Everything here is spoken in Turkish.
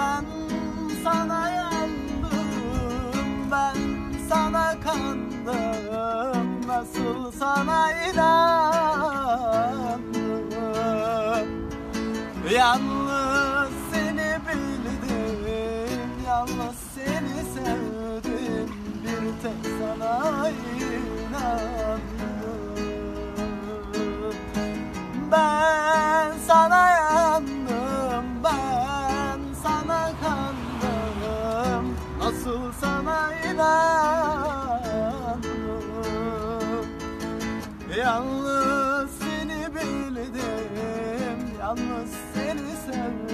Ben sana yandım Ben sana kandım Nasıl sana inandım Yalnız seni bildim Yalnız Nasıl sana inandım Yalnız seni bildim Yalnız seni sevdim.